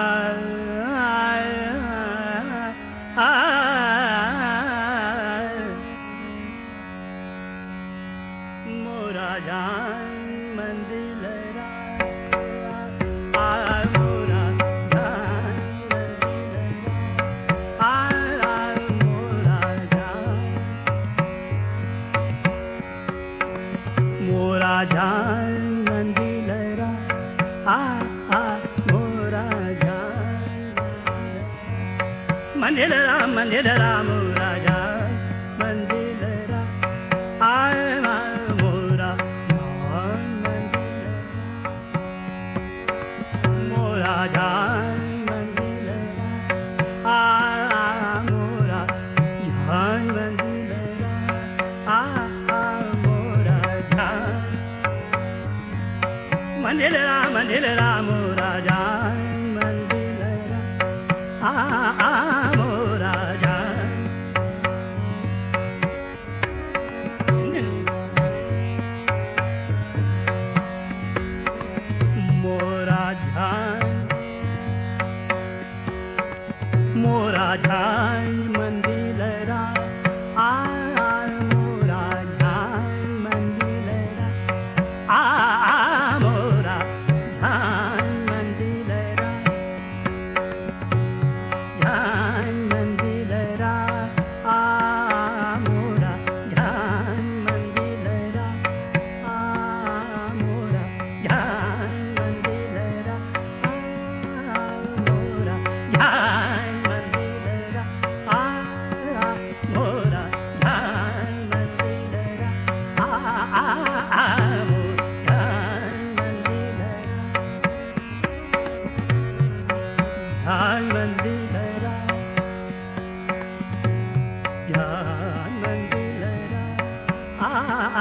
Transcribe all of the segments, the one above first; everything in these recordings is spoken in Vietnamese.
Bye. मंदिर राम मंदिर राम राजा मंदिर राम राजा मोरा झान मोरा झान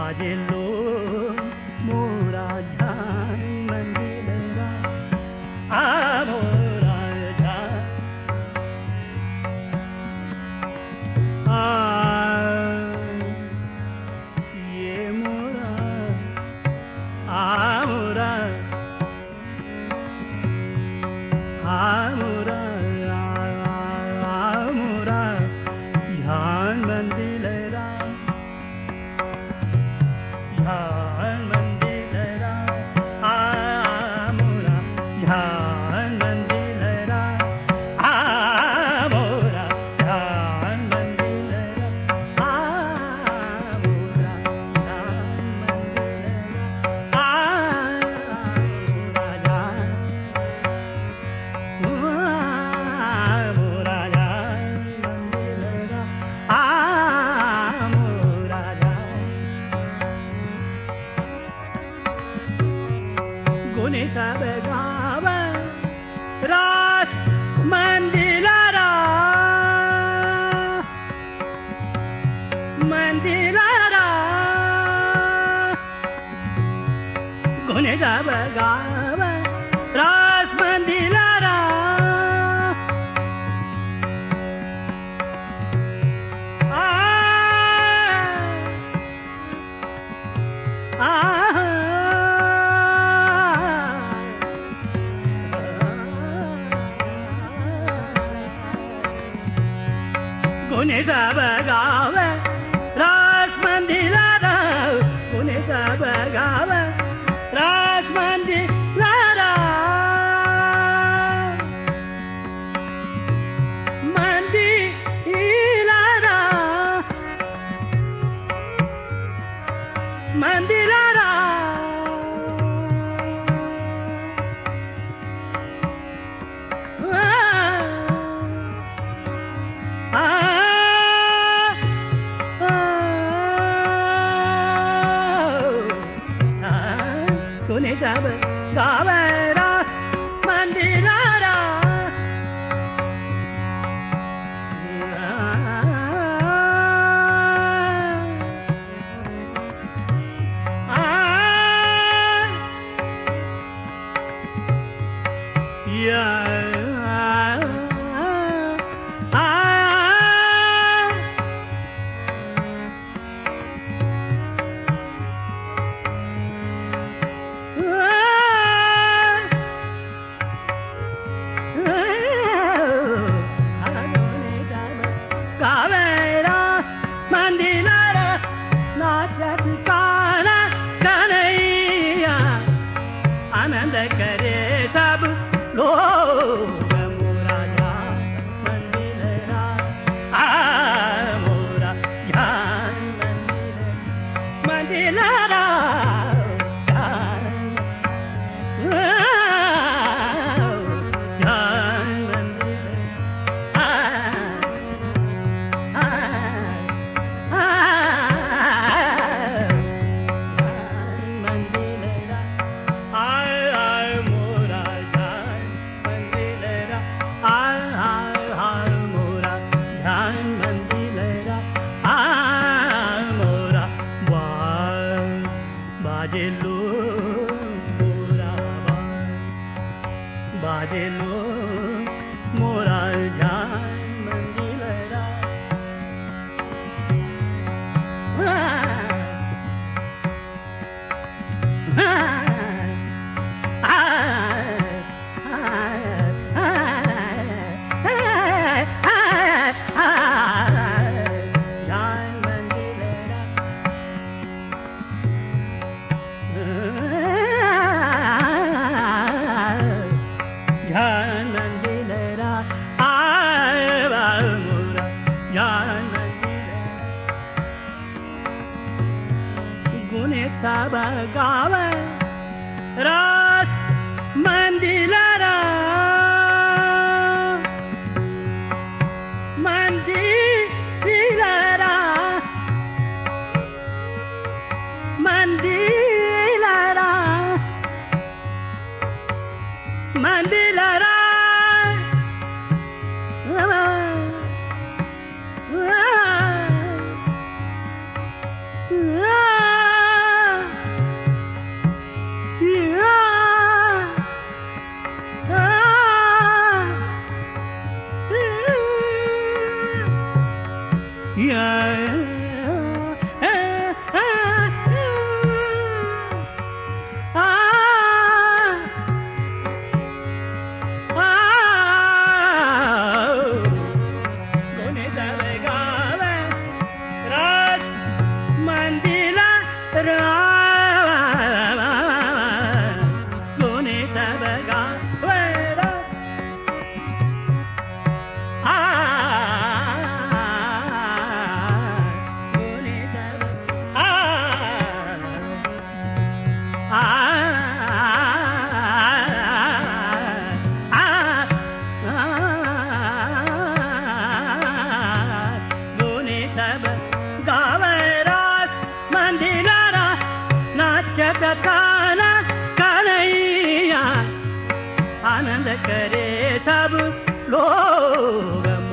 मारे लो मोरा ध्यान मंदिर ti la da go ne da ba ga ba ras man di la da a a ne da ba ga ಆನಂದ ಕರೆ God. yeah. कन्हैया आनंद करे सब लोग